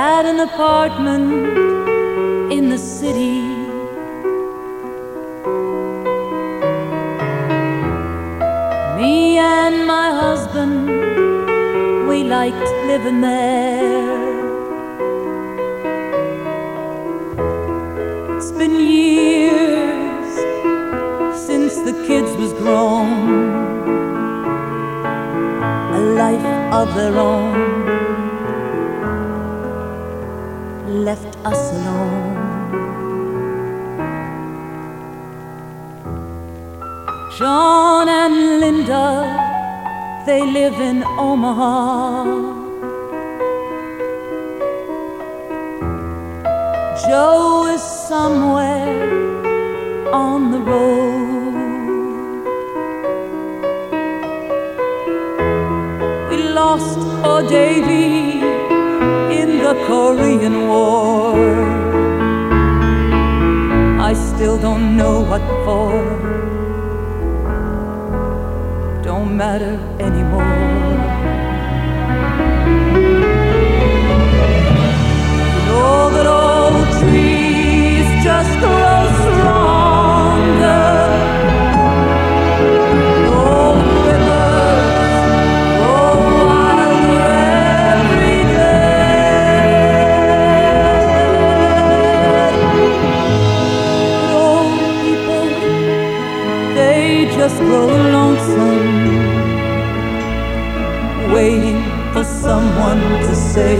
an apartment in the city. Me and my husband, we liked living there. It's been years since the kids was grown, a life of their own left us alone. John and Linda, they live in Omaha. Joe is somewhere on the road. We lost poor Davy the Korean War. I still don't know what for. Don't matter anymore. Just grow lonesome, waiting for someone to say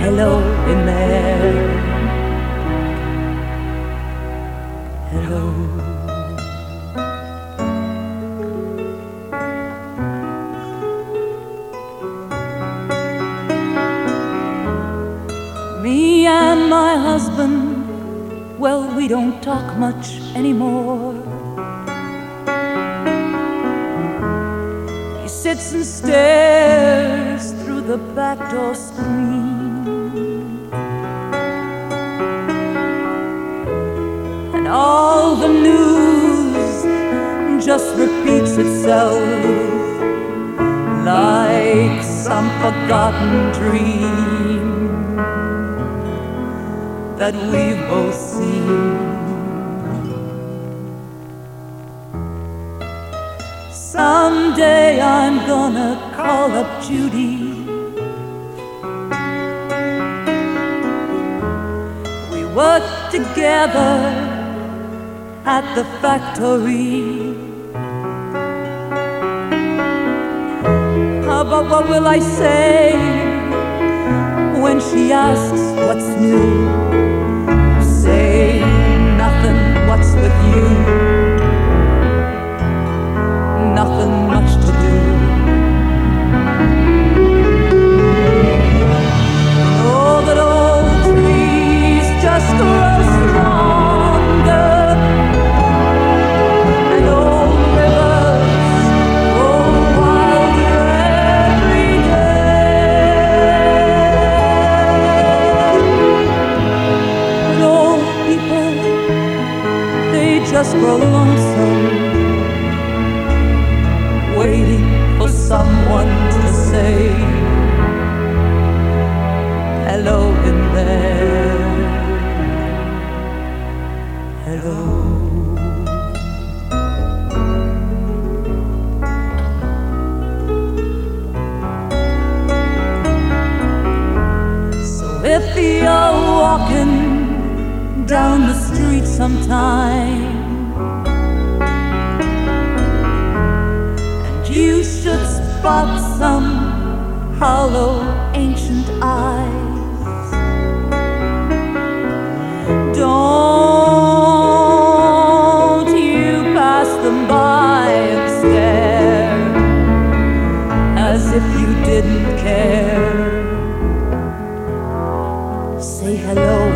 hello in there. Hello. Me and my husband, well, we don't talk much anymore. He sits and stares through the back door screen. And all the news just repeats itself like some forgotten dream that we've both seen. Someday I'm gonna call up Judy. We worked together at the factory. But what will I say when she asks what's new? Grow lonesome, waiting for someone to say hello in there. Hello. So if you're walking down the street sometime got some hollow ancient eyes. Don't you pass them by and stare as if you didn't care. Say hello.